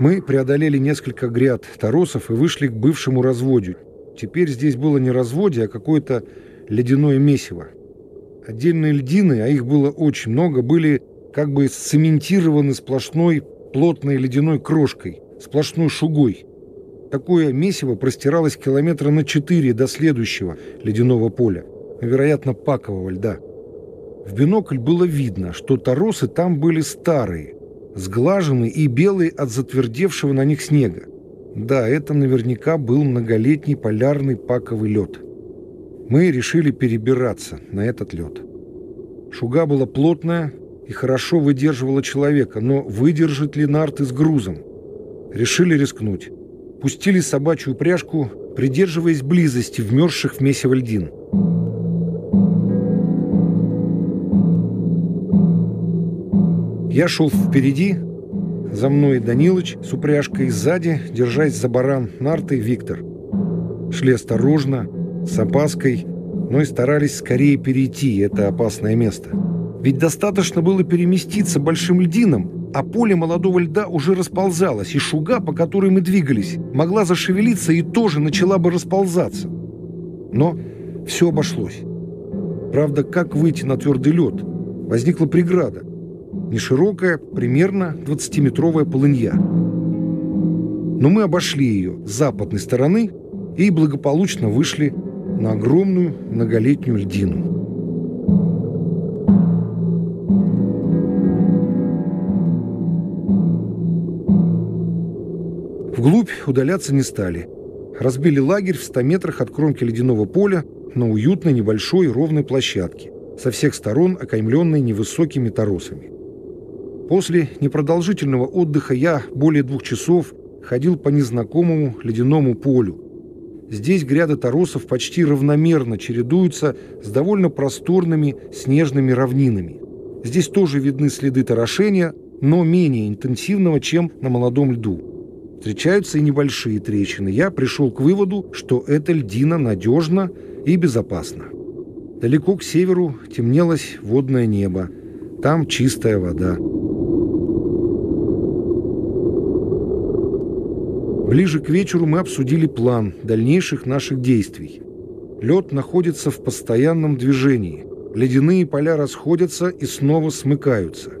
Мы преодолели несколько гряд торосов и вышли к бывшему разводью. Теперь здесь было не разводье, а какое-то ледяное месиво. Отдельные льдины, а их было очень много, были как бы сцементированы сплошной плотной ледяной крошкой, сплошной шугой. Такое месиво простиралось километра на четыре до следующего ледяного поля, вероятно, пакового льда. В бинокль было видно, что торосы там были старые, сглаженные и белые от затвердевшего на них снега. Да, это наверняка был многолетний полярный паковый лед. Мы решили перебираться на этот лед. Шуга была плотная и хорошо выдерживала человека, но выдержит ли нарты с грузом? Решили рискнуть. Пустили собачью пряжку, придерживаясь близости вмерзших в месиво льдин. Я шел впереди, за мной Данилыч с упряжкой сзади, держась за баран нарты Виктор. Шли осторожно, с опаской, но и старались скорее перейти это опасное место. Ведь достаточно было переместиться большим льдином, а поле молодого льда уже расползалось, и шуга, по которой мы двигались, могла зашевелиться и тоже начала бы расползаться. Но все обошлось. Правда, как выйти на твердый лед? Возникла преграда неширокая, примерно 20-метровая полынья. Но мы обошли ее с западной стороны и благополучно вышли на огромную многолетнюю льдину. Вглубь удаляться не стали. Разбили лагерь в 100 метрах от кромки ледяного поля на уютной небольшой ровной площадке, со всех сторон окаймленной невысокими торосами. После непродолжительного отдыха я более двух часов ходил по незнакомому ледяному полю. Здесь гряды торосов почти равномерно чередуются с довольно просторными снежными равнинами. Здесь тоже видны следы торошения, но менее интенсивного, чем на молодом льду. Встречаются и небольшие трещины. Я пришел к выводу, что эта льдина надежна и безопасна. Далеко к северу темнелось водное небо. Там чистая вода. Ближе к вечеру мы обсудили план дальнейших наших действий. Лед находится в постоянном движении. Ледяные поля расходятся и снова смыкаются.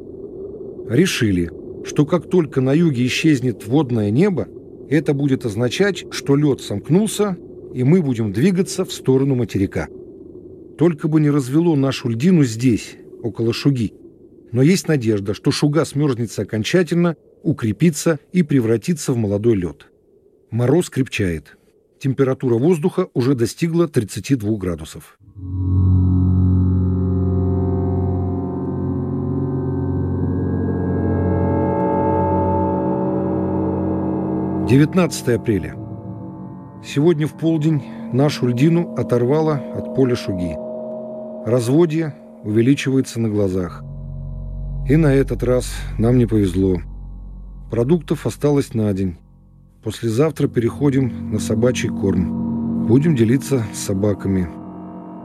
Решили, что как только на юге исчезнет водное небо, это будет означать, что лед сомкнулся, и мы будем двигаться в сторону материка. Только бы не развело нашу льдину здесь, около Шуги. Но есть надежда, что Шуга смерзнется окончательно, укрепится и превратится в молодой лед. Мороз крепчает. Температура воздуха уже достигла 32 градусов. Девятнадцатое апреля. Сегодня в полдень нашу льдину оторвало от поля шуги. Разводье увеличивается на глазах. И на этот раз нам не повезло. Продуктов осталось на день. Послезавтра переходим на собачий корм. Будем делиться с собаками.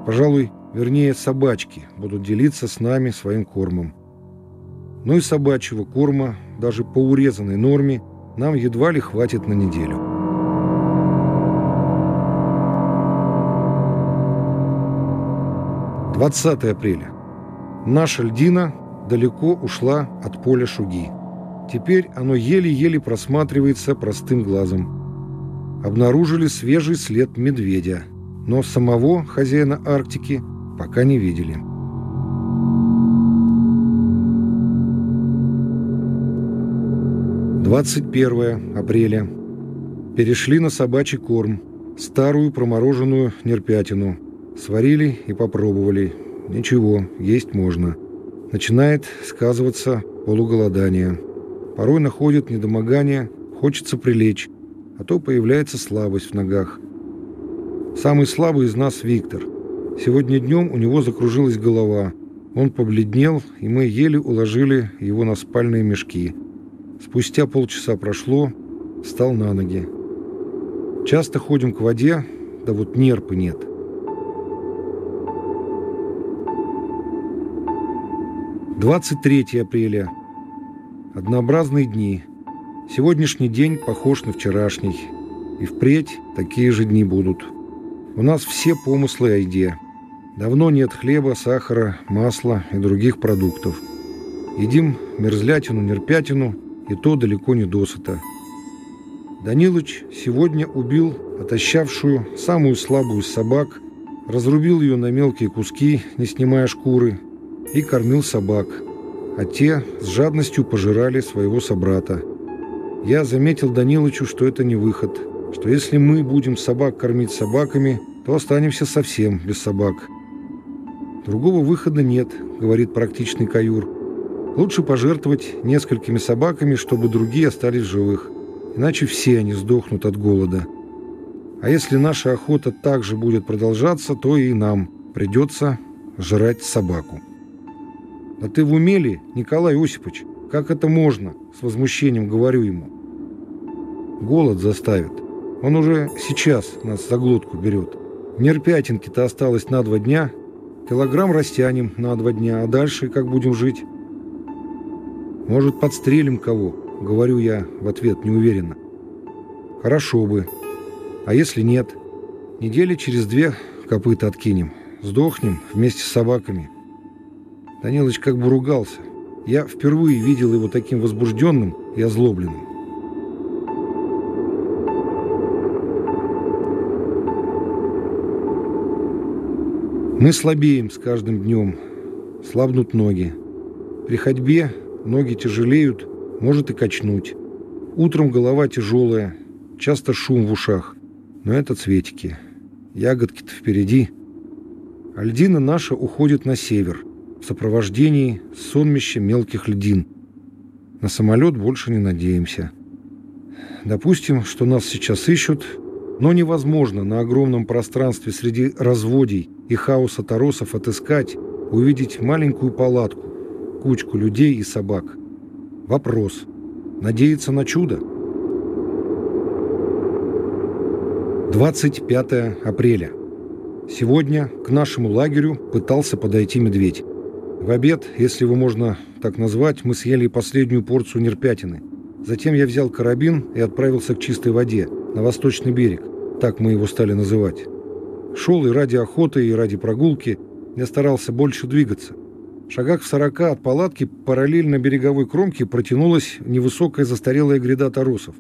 Пожалуй, вернее, собачки будут делиться с нами своим кормом. Но и собачьего корма, даже по урезанной норме, нам едва ли хватит на неделю. Двадцатое апреля. Наша льдина далеко ушла от поля шуги. Теперь оно еле-еле просматривается простым глазом. Обнаружили свежий след медведя, но самого хозяина Арктики пока не видели. Двадцать первое апреля. Перешли на собачий корм. Старую промороженную нерпятину. Сварили и попробовали. Ничего, есть можно. Начинает сказываться полуголодание. Порой находит недомогание, хочется прилечь, а то появляется слабость в ногах. Самый слабый из нас Виктор. Сегодня днем у него закружилась голова. Он побледнел, и мы еле уложили его на спальные мешки. Спустя полчаса прошло, встал на ноги. Часто ходим к воде, да вот нерпы нет. Двадцать третье апреля. Однообразные дни. Сегодняшний день похож на вчерашний. И впредь такие же дни будут. У нас все помыслы о еде. Давно нет хлеба, сахара, масла и других продуктов. Едим мерзлятину, нерпятину, и то далеко не досыта. Данилыч сегодня убил отощавшую, самую слабую из собак, разрубил ее на мелкие куски, не снимая шкуры, и кормил собак, а те с жадностью пожирали своего собрата. Я заметил Данилычу, что это не выход, что если мы будем собак кормить собаками, то останемся совсем без собак. Другого выхода нет, говорит практичный каюр. Лучше пожертвовать несколькими собаками, чтобы другие остались живых. Иначе все они сдохнут от голода. А если наша охота также будет продолжаться, то и нам придется жрать собаку. «Да ты в умели, Николай Осипович? Как это можно?» С возмущением говорю ему. Голод заставит. Он уже сейчас нас за глотку берет. Нерпятинки-то осталось на два дня. Килограмм растянем на два дня, а дальше как будем жить? Может, подстрелим кого? Говорю я в ответ неуверенно. Хорошо бы. А если нет? Недели через две копыта откинем. Сдохнем вместе с собаками. Данилыч как бы ругался. Я впервые видел его таким возбужденным и озлобленным. Мы слабеем с каждым днем. Слабнут ноги. При ходьбе ноги тяжелеют, может и качнуть. Утром голова тяжелая, часто шум в ушах. Но это цветики. Ягодки-то впереди. Альдина наша уходит на север в сопровождении сонмища мелких льдин. На самолет больше не надеемся. Допустим, что нас сейчас ищут, но невозможно на огромном пространстве среди разводий и хаоса торосов отыскать, увидеть маленькую палатку, кучку людей и собак – Вопрос. Надеяться на чудо? 25 апреля. Сегодня к нашему лагерю пытался подойти медведь. В обед, если его можно так назвать, мы съели последнюю порцию нерпятины. Затем я взял карабин и отправился к чистой воде, на восточный берег. Так мы его стали называть. Шел и ради охоты, и ради прогулки. Я старался больше двигаться. В шагах в сорока от палатки параллельно береговой кромке протянулась невысокая застарелая гряда торосов.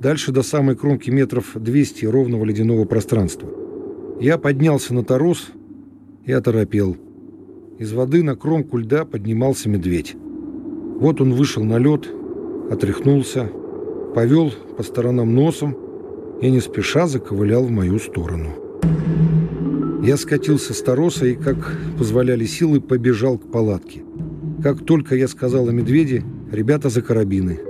Дальше до самой кромки метров 200 ровного ледяного пространства. Я поднялся на торос и оторопел. Из воды на кромку льда поднимался медведь. Вот он вышел на лед, отряхнулся, повел по сторонам носом и не спеша заковылял в мою сторону. Я скатился с тороса и, как позволяли силы, побежал к палатке. Как только я сказал о медведе, ребята за карабины.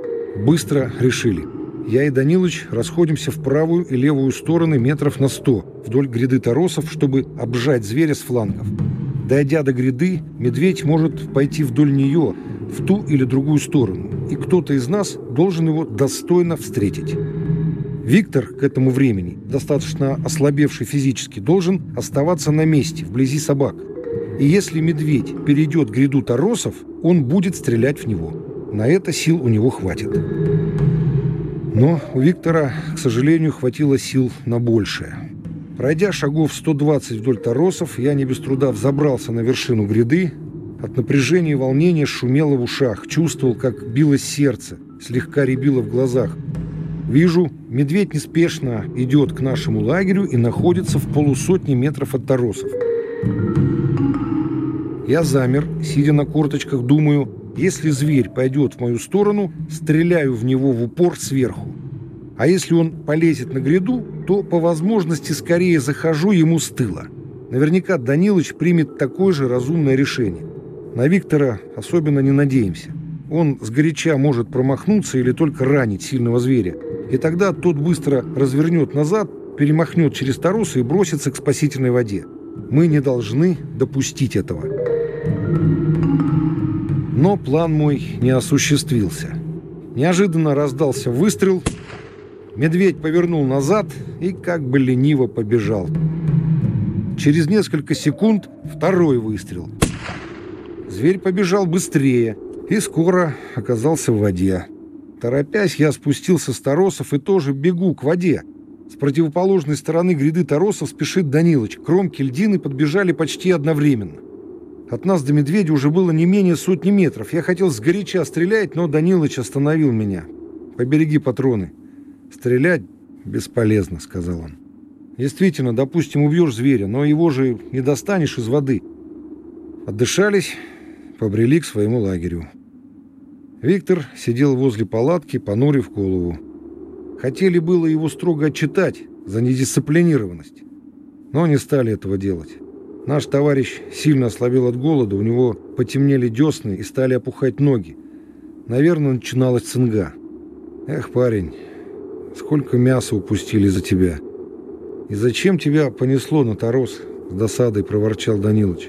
Быстро решили. Я и Данилыч расходимся в правую и левую стороны метров на сто вдоль гряды торосов, чтобы обжать зверя с флангов. Дойдя до гряды, медведь может пойти вдоль нее, в ту или другую сторону, и кто-то из нас должен его достойно встретить. Виктор к этому времени, достаточно ослабевший физически, должен оставаться на месте, вблизи собак. И если медведь перейдет гряду торосов, он будет стрелять в него. На это сил у него хватит. Но у Виктора, к сожалению, хватило сил на большее. Пройдя шагов 120 вдоль торосов, я не без труда взобрался на вершину гряды. От напряжения и волнения шумело в ушах, чувствовал, как билось сердце, слегка рябило в глазах. Вижу, медведь неспешно идет к нашему лагерю и находится в полусотни метров от торосов. Я замер, сидя на корточках, думаю, если зверь пойдет в мою сторону, стреляю в него в упор сверху. А если он полезет на гряду, то по возможности скорее захожу ему с тыла. Наверняка Данилыч примет такое же разумное решение. На Виктора особенно не надеемся. Он сгоряча может промахнуться или только ранить сильного зверя. И тогда тот быстро развернет назад, перемахнет через Таруса и бросится к спасительной воде. Мы не должны допустить этого. Но план мой не осуществился. Неожиданно раздался выстрел. Медведь повернул назад и как бы лениво побежал. Через несколько секунд второй выстрел. Зверь побежал быстрее и скоро оказался в воде. Торопясь, я спустился с торосов и тоже бегу к воде. С противоположной стороны гряды торосов спешит Данилыч. Кромки льдины подбежали почти одновременно. От нас до медведя уже было не менее сотни метров. Я хотел сгоряча стрелять, но Данилыч остановил меня. «Побереги патроны. Стрелять бесполезно», — сказал он. «Действительно, допустим, убьешь зверя, но его же не достанешь из воды». Отдышались, побрели к своему лагерю. Виктор сидел возле палатки, понурив голову. Хотели было его строго отчитать за недисциплинированность, но не стали этого делать. Наш товарищ сильно ослабел от голода, у него потемнели десны и стали опухать ноги. Наверное, начиналась цинга. Эх, парень, сколько мяса упустили за тебя. И зачем тебя понесло на торос? С досадой проворчал Данилыч.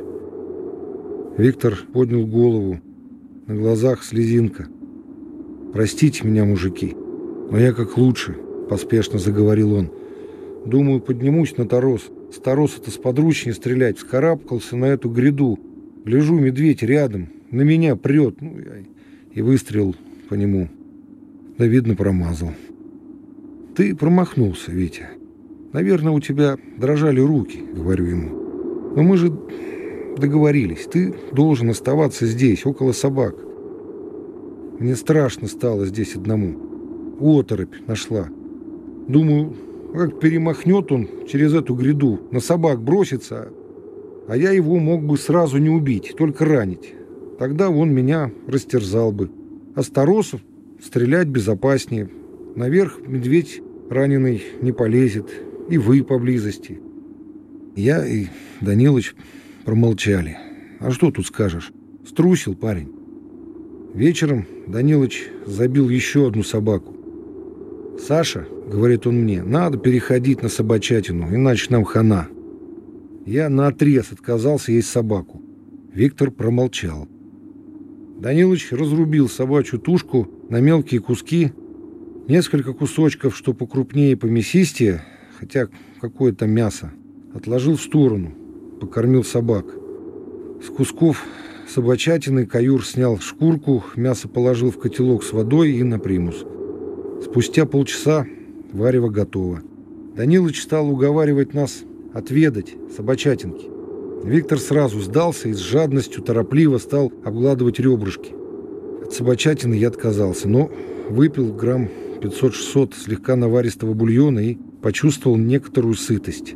Виктор поднял голову. На глазах слезинка. «Простите меня, мужики, но я как лучше», — поспешно заговорил он. «Думаю, поднимусь на торос. С тороса-то сподручнее стрелять. Вскарабкался на эту гряду. Гляжу, медведь рядом. На меня прет. Ну, я и выстрел по нему. Да, видно, промазал. Ты промахнулся, Витя. Наверное, у тебя дрожали руки, говорю ему. Но мы же договорились. Ты должен оставаться здесь, около собак. Мне страшно стало здесь одному. Оторопь нашла. Думаю, как перемахнет он через эту гряду, на собак бросится, а я его мог бы сразу не убить, только ранить. Тогда он меня растерзал бы. А Старосов стрелять безопаснее. Наверх медведь раненый не полезет, и вы поблизости. Я и Данилыч Промолчали. А что тут скажешь? Струсил парень. Вечером Данилыч забил еще одну собаку. «Саша», — говорит он мне, — «надо переходить на собачатину, иначе нам хана». Я наотрез отказался есть собаку. Виктор промолчал. Данилыч разрубил собачью тушку на мелкие куски, несколько кусочков, что покрупнее и помесистее, хотя какое-то мясо, отложил в сторону — покормил собак. С кусков собачатины каюр снял шкурку, мясо положил в котелок с водой и на примус. Спустя полчаса варево готово. Данилыч стал уговаривать нас отведать собачатинки. Виктор сразу сдался и с жадностью торопливо стал обгладывать ребрышки. От собачатины я отказался, но выпил грамм 500-600 слегка наваристого бульона и почувствовал некоторую сытость.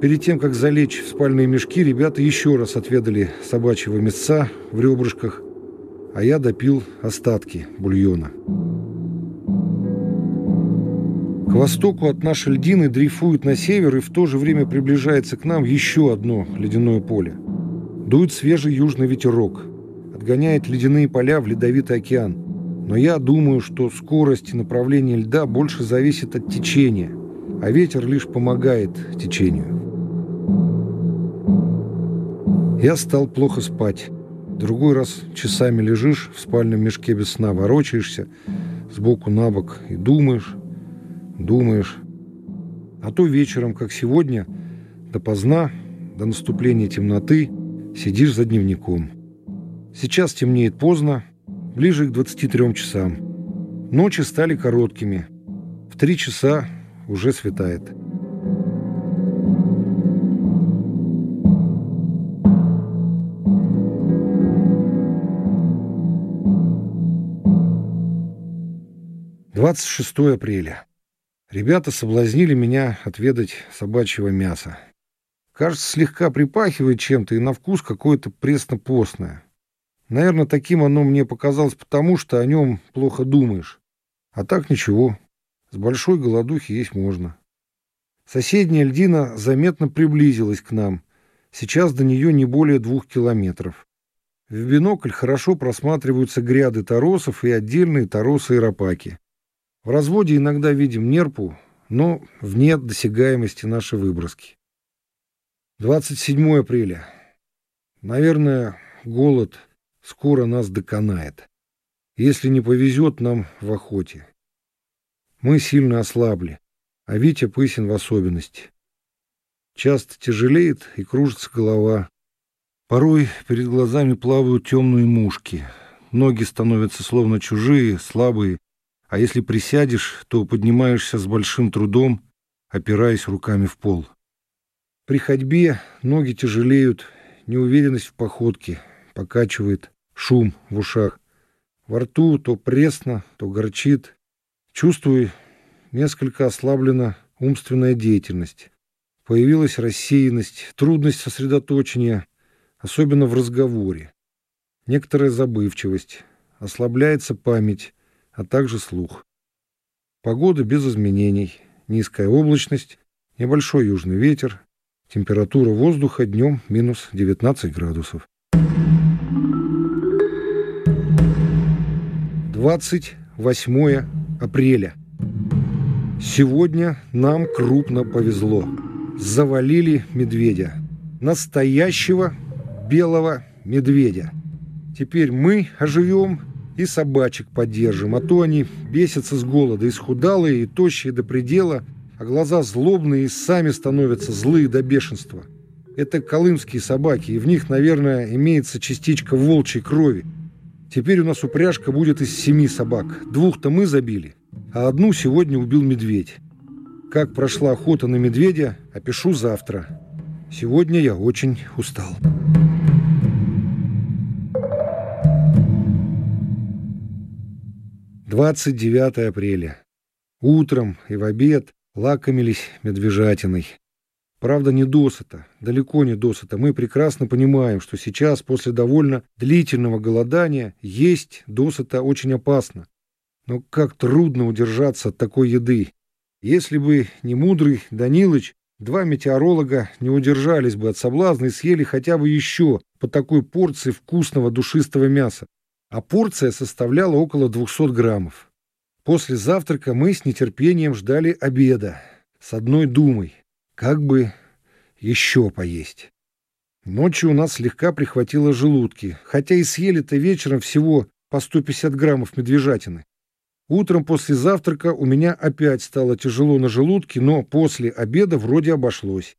Перед тем, как залечь в спальные мешки, ребята еще раз отведали собачьего мясца в ребрышках, а я допил остатки бульона. К востоку от нашей льдины дрейфует на север и в то же время приближается к нам еще одно ледяное поле. Дует свежий южный ветерок, отгоняет ледяные поля в ледовитый океан. Но я думаю, что скорость и направление льда больше зависит от течения, а ветер лишь помогает течению. Я стал плохо спать. Другой раз часами лежишь в спальном мешке без сна, ворочаешься сбоку на бок и думаешь, думаешь. А то вечером, как сегодня, допоздна, до наступления темноты, сидишь за дневником. Сейчас темнеет поздно, ближе к 23 часам. Ночи стали короткими. В три часа уже светает. Двадцать шестое апреля. Ребята соблазнили меня отведать собачьего мяса. Кажется, слегка припахивает чем-то и на вкус какое-то пресно-постное. Наверное, таким оно мне показалось потому, что о нем плохо думаешь. А так ничего. С большой голодухи есть можно. Соседняя льдина заметно приблизилась к нам. Сейчас до нее не более двух километров. В бинокль хорошо просматриваются гряды торосов и отдельные торосы и рапаки. В разводе иногда видим нерпу, но вне досягаемости нашей выброски. 27 апреля. Наверное, голод скоро нас доконает. Если не повезет нам в охоте. Мы сильно ослабли, а Витя Пысин в особенности. Часто тяжелеет и кружится голова. Порой перед глазами плавают темные мушки. Ноги становятся словно чужие, слабые, а если присядешь, то поднимаешься с большим трудом, опираясь руками в пол. При ходьбе ноги тяжелеют, неуверенность в походке, покачивает шум в ушах. Во рту то пресно, то горчит. Чувствую, несколько ослаблена умственная деятельность. Появилась рассеянность, трудность сосредоточения, особенно в разговоре. Некоторая забывчивость, ослабляется память, а также слух. Погода без изменений, низкая облачность, небольшой южный ветер, температура воздуха днем минус 19 градусов. 28 апреля. Сегодня нам крупно повезло. Завалили медведя. Настоящего белого медведя. Теперь мы оживем и собачек поддержим, а то они бесятся с голода, исхудалые и тощие до предела, а глаза злобные и сами становятся злые до бешенства. Это колымские собаки, и в них, наверное, имеется частичка волчьей крови. Теперь у нас упряжка будет из семи собак. Двух-то мы забили, а одну сегодня убил медведь. Как прошла охота на медведя, опишу завтра. Сегодня я очень устал. 29 апреля. Утром и в обед лакомились медвежатиной. Правда, не досыта, далеко не досыта. Мы прекрасно понимаем, что сейчас, после довольно длительного голодания, есть досыта очень опасно. Но как трудно удержаться от такой еды. Если бы не мудрый Данилыч, два метеоролога не удержались бы от соблазна и съели хотя бы еще по такой порции вкусного душистого мяса а порция составляла около 200 граммов. После завтрака мы с нетерпением ждали обеда с одной думой, как бы еще поесть. Ночью у нас слегка прихватило желудки, хотя и съели-то вечером всего по 150 граммов медвежатины. Утром после завтрака у меня опять стало тяжело на желудке, но после обеда вроде обошлось.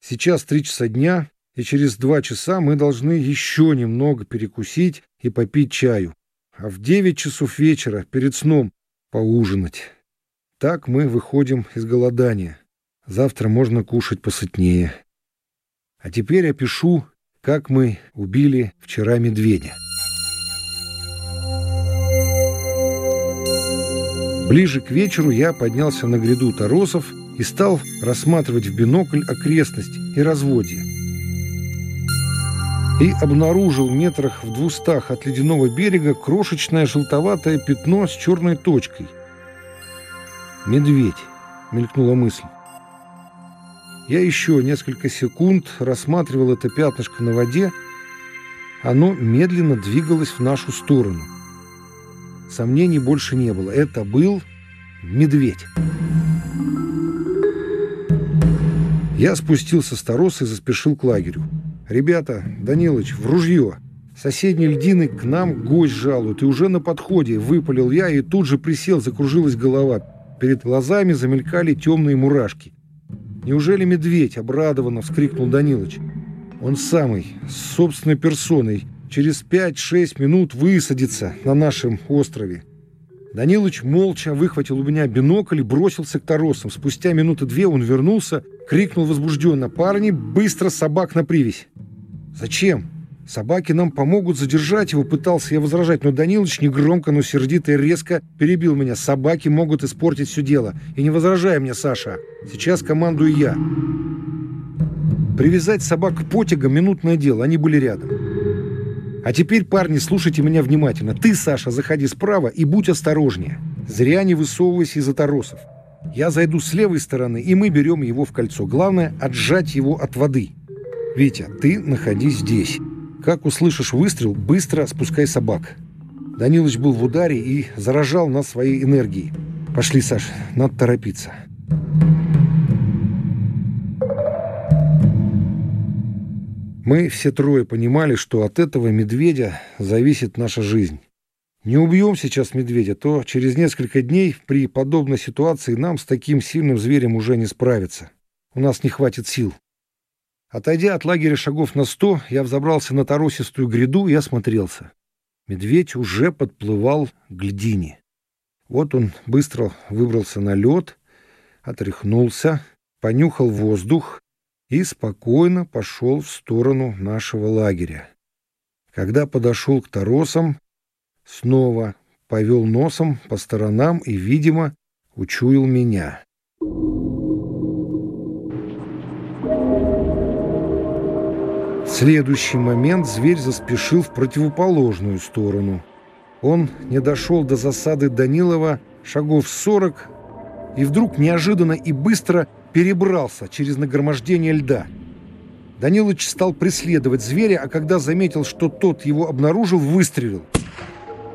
Сейчас три часа дня, и через два часа мы должны еще немного перекусить и попить чаю, а в девять часов вечера перед сном поужинать. Так мы выходим из голодания. Завтра можно кушать посытнее. А теперь опишу, как мы убили вчера медведя. Ближе к вечеру я поднялся на гряду торосов и стал рассматривать в бинокль окрестность и разводье и обнаружил метрах в двустах от ледяного берега крошечное желтоватое пятно с черной точкой. «Медведь», — мелькнула мысль. Я еще несколько секунд рассматривал это пятнышко на воде. Оно медленно двигалось в нашу сторону. Сомнений больше не было. Это был медведь. Я спустился с тороса и заспешил к лагерю. «Ребята, Данилыч, в ружье! Соседние льдины к нам гость жалуют, и уже на подходе выпалил я, и тут же присел, закружилась голова. Перед глазами замелькали темные мурашки. «Неужели медведь?» — обрадованно вскрикнул Данилыч. «Он самый, с собственной персоной, через пять-шесть минут высадится на нашем острове». Данилыч молча выхватил у меня бинокль и бросился к торосам. Спустя минуты две он вернулся, крикнул возбужденно. «Парни, быстро собак на привязь!» «Зачем? Собаки нам помогут задержать его», пытался я возражать, но Данилович негромко, но сердито и резко перебил меня. «Собаки могут испортить все дело. И не возражай мне, Саша. Сейчас командую я». Привязать собак к потягам – минутное дело. Они были рядом. А теперь, парни, слушайте меня внимательно. Ты, Саша, заходи справа и будь осторожнее. Зря не высовывайся из-за торосов. Я зайду с левой стороны, и мы берем его в кольцо. Главное – отжать его от воды. Витя, ты находись здесь. Как услышишь выстрел, быстро спускай собак. Данилыч был в ударе и заражал нас своей энергией. Пошли, Саш, надо торопиться. Мы все трое понимали, что от этого медведя зависит наша жизнь. Не убьем сейчас медведя, то через несколько дней при подобной ситуации нам с таким сильным зверем уже не справиться. У нас не хватит сил. Отойдя от лагеря шагов на сто, я взобрался на торосистую гряду и осмотрелся. Медведь уже подплывал к льдине. Вот он быстро выбрался на лед, отряхнулся, понюхал воздух и спокойно пошел в сторону нашего лагеря. Когда подошел к торосам, снова повел носом по сторонам и, видимо, учуял меня. Следующий момент зверь заспешил в противоположную сторону. Он не дошел до засады Данилова шагов сорок и вдруг неожиданно и быстро перебрался через нагромождение льда. Данилыч стал преследовать зверя, а когда заметил, что тот его обнаружил, выстрелил.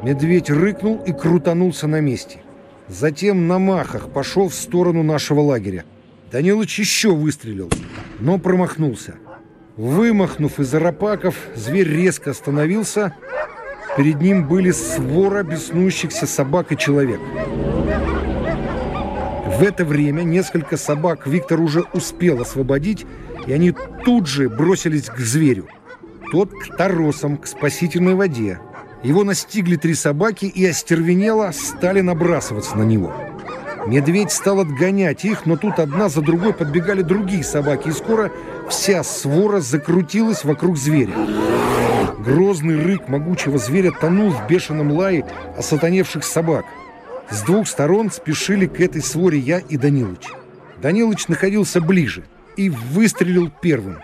Медведь рыкнул и крутанулся на месте. Затем на махах пошел в сторону нашего лагеря. Данилыч еще выстрелил, но промахнулся. Вымахнув из арапаков, зверь резко остановился. Перед ним были свора беснующихся собак и человек. В это время несколько собак Виктор уже успел освободить, и они тут же бросились к зверю. Тот к торосам, к спасительной воде. Его настигли три собаки и остервенело стали набрасываться на него. Медведь стал отгонять их, но тут одна за другой подбегали другие собаки, и скоро вся свора закрутилась вокруг зверя. Грозный рык могучего зверя тонул в бешеном лае осатаневших собак. С двух сторон спешили к этой своре я и Данилыч. Данилыч находился ближе и выстрелил первым.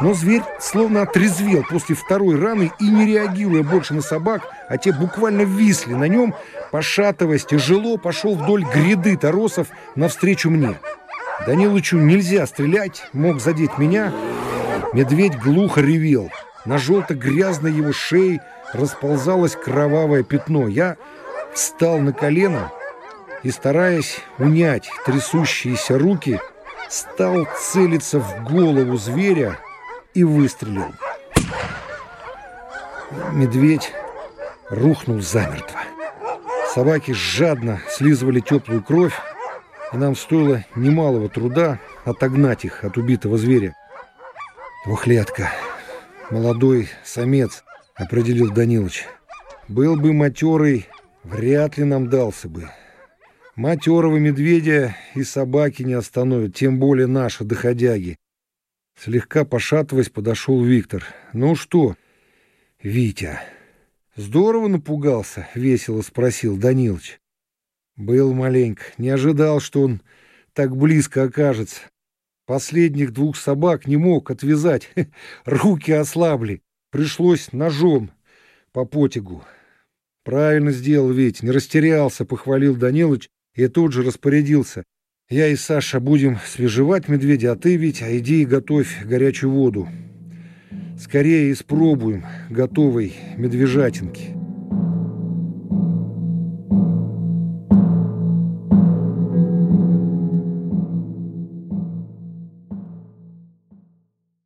Но зверь словно отрезвел после второй раны и, не реагируя больше на собак, а те буквально висли на нем, пошатываясь, тяжело пошел вдоль гряды торосов навстречу мне. Данилычу нельзя стрелять, мог задеть меня. Медведь глухо ревел. На желто-грязной его шее расползалось кровавое пятно. Я встал на колено и, стараясь унять трясущиеся руки, стал целиться в голову зверя и выстрелил. Медведь рухнул замертво. Собаки жадно слизывали теплую кровь, и нам стоило немалого труда отогнать их от убитого зверя. «Двухлетка, молодой самец», — определил Данилович. «Был бы матерый, вряд ли нам дался бы. Матерого медведя и собаки не остановят, тем более наши доходяги. Слегка пошатываясь, подошел Виктор. «Ну что, Витя?» «Здорово напугался?» — весело спросил Данилович. «Был маленько. Не ожидал, что он так близко окажется. Последних двух собак не мог отвязать. Руки ослабли. Пришлось ножом по потягу. Правильно сделал ведь, не растерялся, похвалил Данилович и тут же распорядился. «Я и Саша будем свежевать медведя, а ты, Витя, иди и готовь горячую воду. Скорее испробуем готовой медвежатинки».